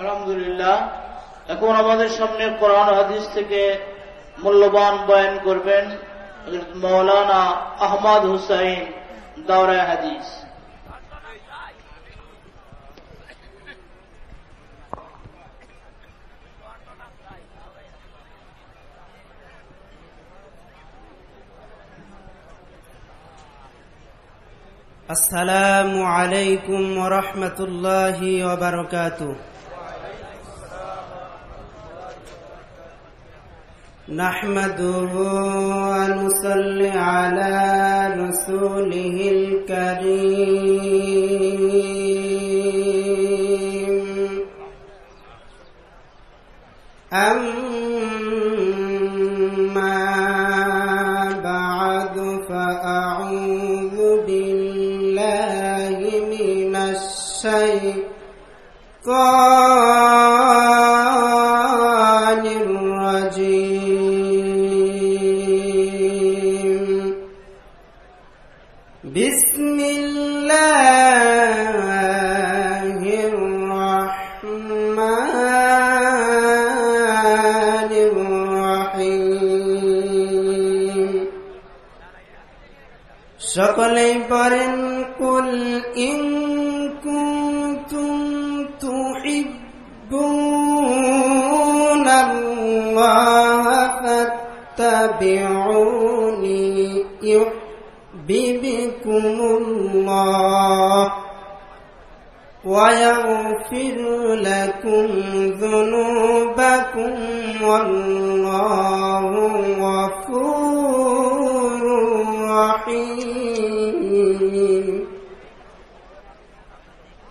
আলহামদুলিল্লাহ, এখন আমাদের সামনে কোরআন হাদিস থেকে মূল্যবান বয়ান করবেন মৌলানা আহমদ হুসাইন দাওরা হাদিস। আসসালামু আলাইকুম ওরহমতুল্লাহ বারকাতুহ। نحمده ونصلي على رسوله الكريم. أما بسم الله الرحمن الرحيم সকলেই পড়েন কুল ইন কুনতুম তুহিব্বুন আল্লাহ بكم الله ويغفر لكم ذنوبكم والله غفور رحيم.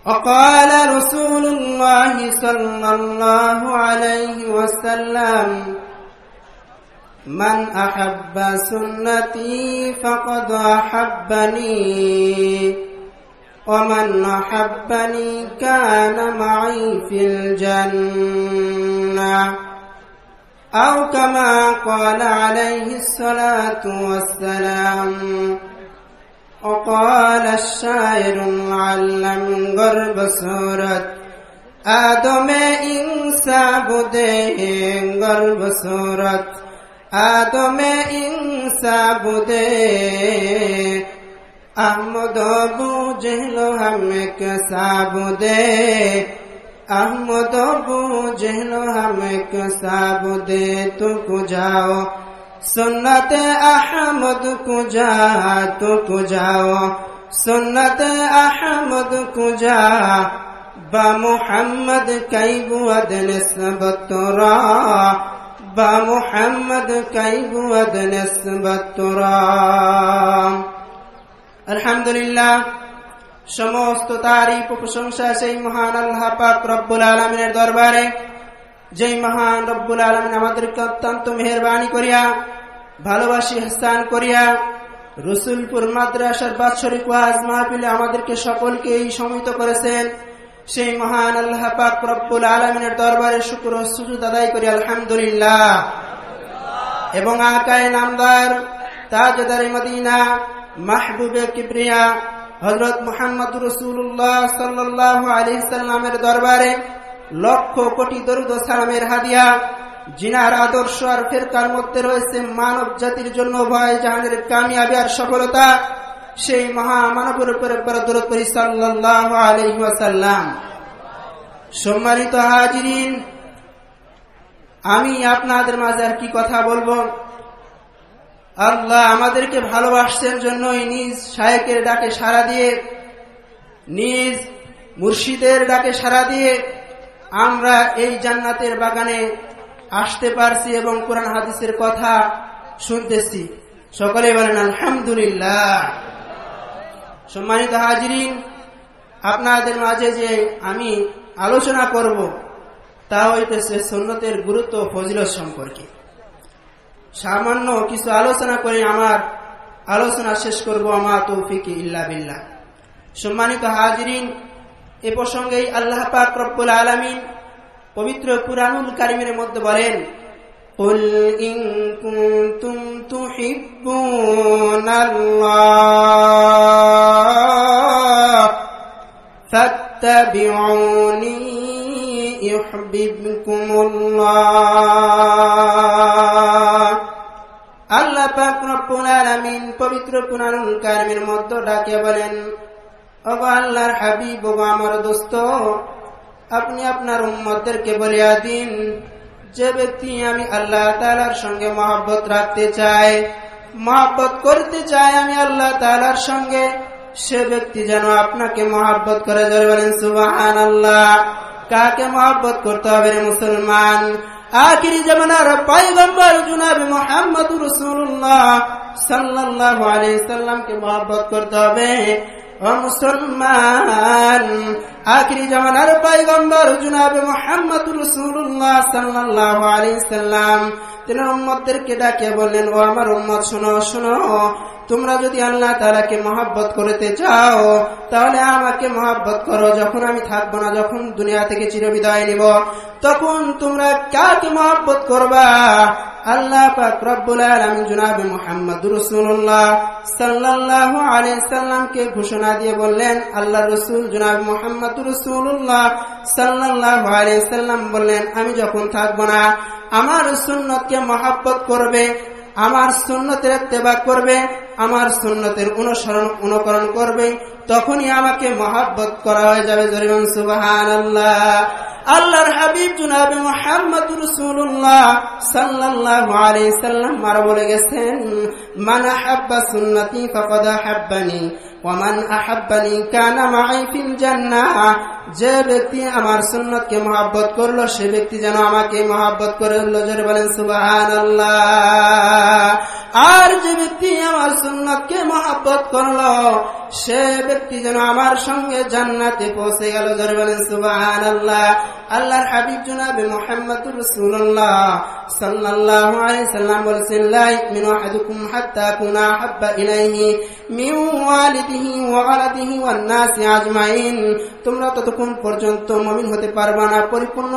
وقال رسول الله صلى الله عليه وسلم من أحب سنتي فقد أحبني ومن أحبني كان معي في الجنة أو كما قال عليه الصلاة والسلام وقال الشاعر المعلم غرب سورة آدم إنسا بده غرب سورة আদমে ইনসা বুদে, আহমদ বুঝল হামেক সাবুদে, আহমদ বুঝল হামেক সাবুদে তুকু যাও সুন্নতে আহমদ কুজা তুকু যাও সুন্নতে আহমদ কুজা বা মোহাম্মদ মুহাম্মদ কাইবুয়াদ সব তোরা احمد کو جا با محمد کئی بود نسبت را با محمد کئی بود نسبت را আলহামদুলিল্লাহ সমস্ত তারিফ প্রশংসা সেই মহান আল্লাহ পাক রব্বুল আলমিনের দরবারে যেই মহান রব্বুল আলমিন আমাদেরকে অত্যন্ত মেহরবানি করিয়া ভালোবাসি স্থান করিয়া রসুলপুর মাদ্রাসার বাৎসরিক ওয়াজ মাহফিলে আমাদেরকে সকলকে এই সমিত করেছেন সেই মহান আল্লাহ পাক রব্বুল আলমিনের দরবারে শুক্র সুযোগ আদায় করি, আলহামদুলিল্লাহ। এবং আকায় নামদার তাজদার মদিনা, মাহবুবে কিবরিয়া হজরত মোহাম্মদ রসুল্লাহ সাল্লাহ আলী সাল্লামের দরবারে লক্ষ কোটি দরুদ সালামের হাদিয়া, জিনার আদর্শ আর ফেরকার মধ্যে রয়েছে মানব জাতির জন্য ভয় জাহানের কামিয়াবি আর সফলতা। সেই মহামানবের উপরে আলহিমাসাল্লাম সম্মানিত হাজিরিন, আমি আপনাদের মাঝে আর কি কথা বলব? আল্লাহ আমাদেরকে ভালোবাসছেন জন্যই নিজ শায়েকের ডাকে সাড়া দিয়ে, নিজ মুর্শিদের ডাকে সাড়া দিয়ে আমরা এই জান্নাতের বাগানে আসতে পারছি এবং কোরআন হাদিসের কথা শুনতেছি। সকলে বলেন, আলহামদুলিল্লাহ। সম্মানিত হাজিরিন আপনাদের মাঝে যে আমি আলোচনা করব তা হইতেছে সন্ন্যতের গুরুত্ব ফজিলত সম্পর্কে সামান্য কিছু আলোচনা করে আমার আলোচনা শেষ করব আমার তৌফিকে ইল্লা বিল্লাহ সম্মানিত হাজরিন এ প্রসঙ্গে আল্লাহ পাক রব্বুল আলমিন পবিত্র কুরআনুল কারিমের মধ্যে বলেন قل إن كنتم تحبون الله فاتبعوني يحببكم الله আল্লাহ পাক রব্বুল আলামিন পবিত্র কুরআনুল কারিমের মধ্যে ডাকে বলেন ওগো আল্লাহর হাবিব ওগো আমার দোস্ত আপনি আপনার উম্মতদেরকে বলিয়া দিন যে ব্যক্তি আমি আল্লাহ তাআলার সঙ্গে মহব্বত রাখতে চাই মহব্বত করতে চাই আমি আল্লাহ তাআলার সঙ্গে সে ব্যক্তি যেন আপনাকে মহাব্বত করে ধরে বলেন সুবাহান আল্লাহ কাকে মহাব্বত করতে হবে রে মুসলমান? আখিরি জামানার পাইগম্বর জুনাবি মোহাম্মদ রসুল্লাহ সাল্লাল্লাহু আলাইহি সাল্লামকে মহব্বত করতে হবে। ও মুসলমান, আখিরি জামানার পাইগম্বর জুনাবে মোহাম্মদ রসুল্লাহ আলাইহি সাল্লাম তিনি উম্মতদেরকে ডাকে বললেন, ও আমার উম্মত, শোনো শোনো। তোমরা যদি আল্লাহ তালাকে মহাব্বত করতে চাও, তাহলে আমাকে মহাব্বত করো। যখন আমি থাকব না, যখন দুনিয়া থেকে চিরবিদায় নিব, তখন তোমরা কাকে মহাব্বত করবা? আল্লাহ পাক রব্বুল আলামিন জনাবে সাল্লামকে ঘোষণা দিয়ে বললেন, আল্লাহ রাসূল জনাবে মুহাম্মদ রাসূলুল্লাহ সাল্লাল্লাহু আলাইহি সাল্লাম বললেন, আমি যখন থাকব না আমার সুন্নতকে মহাব্বত করবে, আমার সুন্নতের ইত্তেবা করবে, আমার সুন্নতের অনুসরণ, অনুকরণ করবে, তখনই আমাকে মহাব্বত করা হয়ে যাবে। সুবাহান আল্লাহ আল্লাহর হাবিব জুনাবে মোহাম্মদ রসুল্লাহ সাল্লাল্লাহু আলাইহি সাল্লাম মারা বলে গেছেন, মান হাব্বা সুন্নতি ফাকাদ আহাব্বানি। ওয়ামান আহাব্বানি কানা মাই ফিল জান্নাহ। যে ব্যক্তি আমার সুন্নতকে মহাব্বত করল, সে ব্যক্তি যেন আমাকে মহাব্বত করে জোরে বলেন, সুবহানাল্লাহ। আর যে ব্যক্তি আমার সুন্নতকে মহাব্বত করল, সে ব্যক্তি যেন আমার সঙ্গে জান্নাতে পৌঁছে গেল। জোরে বলেন, সুবহানাল্লাহ। আল্লাহর হাবিব জনাবে মুহাম্মদুর তোমরা ততক্ষণ পর্যন্ত মুমিন হতে পারবে না, পরিপূর্ণ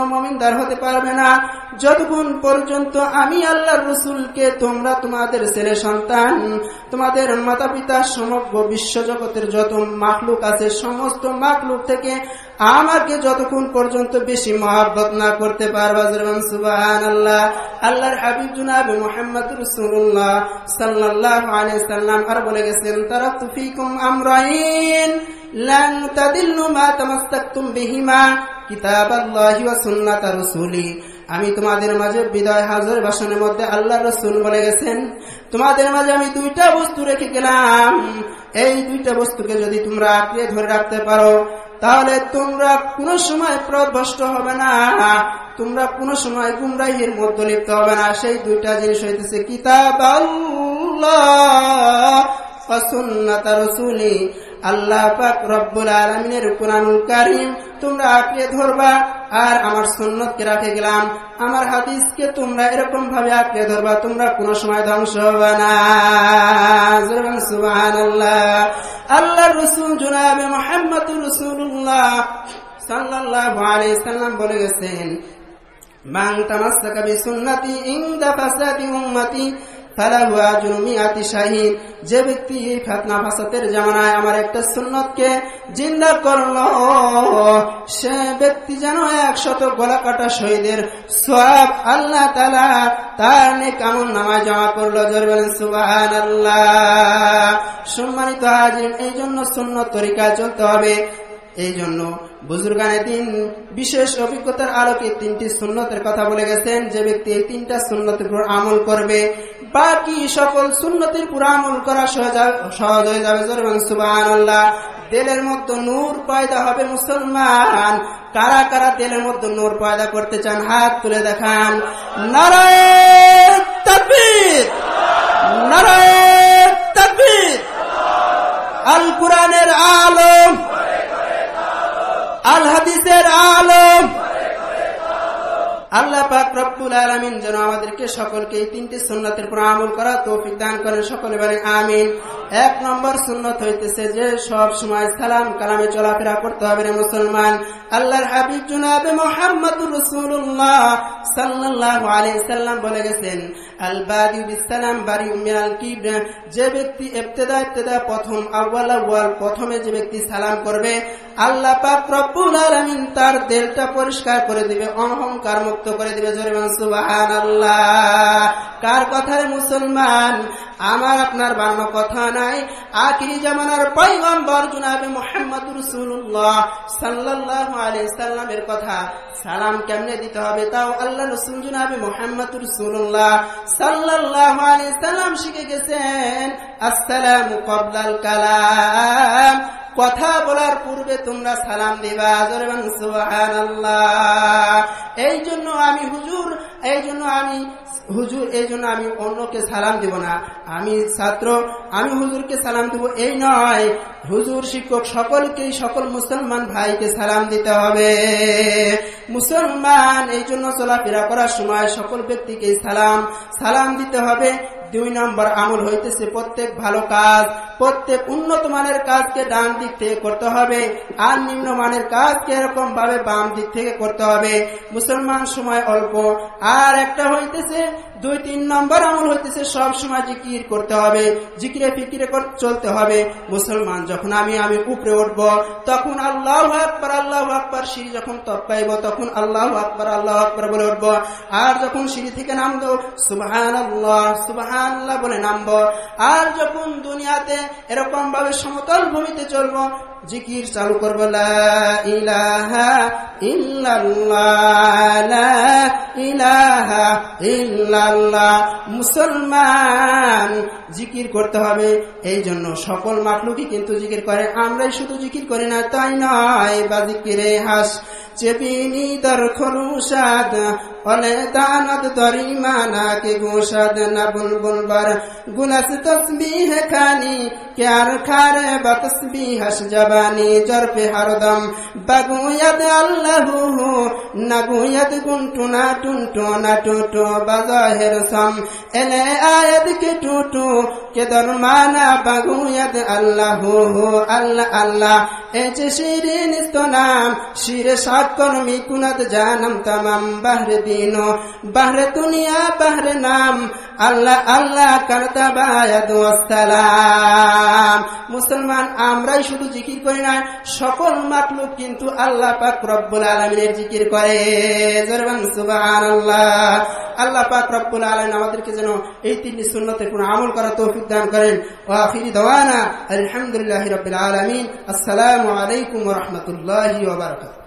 হতে পারবে না। যতক্ষণ পর্যন্ত আমি আল্লাহর রসুলকে তোমরা তোমাদের ছেলে সন্তান, তোমাদের মাতা পিতা সমগ্র বিশ্বজগতের যত মাকলুক আছে, সমস্ত মাকলুক থেকে আমাকে যতক্ষণ পর্যন্ত বেশি মহাব্বত না করতে পারবা সুবাহান আল্লাহ আল্লাহর মোহাম্মদ রসুল্লাহ সাল্লাহ সাল্লাম আর বলে গেছেন তারা আমরাইন আমি তোমাদের মাঝে বিদায় হাজার বাসনের মধ্যে আল্লাহ রসুল বলে গেছেন, তোমাদের মাঝে আমি দুইটা বস্তু রেখে গেলাম। এই দুইটা বস্তুকে যদি তোমরা আঁকড়ে ধরে রাখতে পারো তাহলে তোমরা কোনো সময় প্রভ্রষ্ট হবে না। তোমরা কোনো সময় গুমরাহির মধ্য লিপ্ত হবে না। সেই দুইটা জিনিস হইতেছে কিতাব আল্লাহ পাক রব্বুল আলমিনের কোরআনুল কারিম তোমরা আঁকড়ে ধরবা। আর আমার সুন্নতকে রাখে গেলাম। আমার হাদিসকে তোমরা এরকম ভাবে আঁকড়ে ধরবা, তোমরা কোনো সময় ধ্বংস হবে না। আল্লাহ রসুল জুনাবে মোহাম্মদ রসুল্লাহ সাল্লাহ সাল্লাম বলে গেছেন উম্মতি যে ব্যক্তি ফাতনা ফাসাতের জামানায় আমার একটা সুন্নতকে জিন্দা করল, সে ব্যক্তি যেন একশত গলা কাটা শহীদের সব আল্লাহ তালা তার কেমন নামায় জমা করল। জোর বলেন সুবাহান আল্লাহ সম্মানিত হাজির এই জন্য সুন্নত তরিকায় চলতে হবে। এই জন্য বুজুর্গানে দিন বিশেষ অভিজ্ঞতার আলোকে তিনটি সুন্নতের কথা বলে গেছেন। যে ব্যক্তি এই তিনটা সুন্নতের উপর আমল করবে, বাকি সকল সুন্নতির উপর আমল করা সহজ হয়ে যাবে। সুবাহ তেলের মধ্যে নূর পয়দা হবে মুসলমান। কারা কারা তেলের মধ্যে নূর পয়দা করতে চান, হাত তুলে দেখান। নারায়ণ তকবীর! নারায়ণ তকবীর! আল কোরআনের আলম আল হাদিসের আলম। আল্লাহ পাক রব্বুল আলমিন যেন আমাদেরকে সকলকে এই তিনটি সুন্নতের উপর আমল করা তৌফিক দান করেন। সকলে বলেন আমিন। এক নম্বর সুন্নত হইতেছে যে সব সময় সালাম কালামে চলাফেরা করতে হবে রে মুসলমান। আল্লাহর হাবিব জুনাবে মোহাম্মদুর রসুল্লাহ সাল্লাহ আলী সাল্লাম বলে গেছেন যে ব্যক্তি প্রথম প্রথমে যে ব্যক্তি সালাম করবে, আল্লাহ তার দিলটা পরিষ্কার করে দিবে অহংকার মুক্ত করে দিবে। কার কথায় মুসলমান? আমার, আপনার বানানো কথা নাই। আখিরি জামানার পয়গম্বর জুনাবে মোহাম্মদ রসুল্লাহ সাল্লাহ আলি সাল্লামের কথা। সালাম কেমনে দিতে হবে? তাও আল্লাহ রসুল জুনাবে মোহাম্মদ রসুল্লাহ সাল্লাম শিখে গেছেন, আসসালাম কবলাল কালাম। কথা বলার পূর্বে তোমরা সালাম দিবা এই জন্য আমি হুজুর এই জন্য আমি হুজুর এই জন্য আমি অন্যকে সালাম দিব না। আমি ছাত্র, আমি হুজুরকে সালাম এই নয়। হুজুর, শিক্ষক সকলকেই, সকল মুসলমান ভাইকে সালাম দিতে হবে। মুসলমান এই জন্য চলাফেরা করার সময় সকল ব্যক্তিকে সালাম সালাম দিতে হবে। দুই নম্বর আমল হইতেছে প্রত্যেক ভালো কাজ। প্রত্যেক উন্নত মানের কাজকে ডান দিক থেকে করতে হবে। আর নিম্ন মানের কাজকে এরকম ভাবে বাম দিক থেকে করতে হবে। মুসলমান সময় অল্প। আর একটা হইতেছে দুই, তিন নম্বর আমল হইতেছে সব সময় জিকির করতে হবে, জিকিরে ফিকিরে চলতে হবে। মুসলমান, যখন আমি আমি উপরে উঠবো, তখন আল্লাহ আকবর আল্লাহ আকবর সিঁড়ি যখন তপকাইব, তখন আল্লাহ আকবর আল্লাহ আকবর বলে উঠবো। আর যখন সিঁড়ি থেকে নামবো সুবাহান আল্লাহ সুবাহান আল্লাহ বলে নামবো। আর যখন দুনিয়াতে এরকম ভাবে সমতল ভূমিতে চলবো জিকির চালু করব ইলাহা ইলাহা ইল্লাল্লাহ। মুসলমান জিকির করতে হবে, এই জন্য সকল মাকলুকি কিন্তু জিকির করে। আমরাই শুধু জিকির করি না, তাই নয়, বা জিকিরে হাস চেপিনি দর খরুসাদ অলে দানত দরি মানা কে গোসাদ না বুলবুল বার। গুলাস খানি খারে জবানি জর পে হরদম। বাগুয়াদ আল্লাহু নাগুয়াদ গুনটুনা টুনটুনা টুটু বাজাহের সম। এলে আয়াত কে টুটু, কে দরমানা বাগুয়াদ আল্লাহু আল্লাহ আল্লাহ। এচে শিরিন নাম, শিরে সাত কর্মী কুনাত জানম তামাম, বাহরে দিনো। বাহরে দুনিয়া, বাহরে নাম। আল্লাহ আল্লাহ করতা সালাম। মুসলমান, আমরাই শুধু জিকির করি না, সকল মাকলুক কিন্তু আল্লাহ পাক রব্বুল আলমিনের জিকির করে। আল্লাহ আল্লাহ পাক রব্বুল আলম আমাদেরকে যেন এই তিনটি শূন্যতে কোন আমল করা তৌফিক দান করেন। ও আখিরি দওয়ানা, আলহামদুলিল্লাহ রবিল আলমিন। আসসালামু আলাইকুম রহমতুল্লাহ ওবরাকাত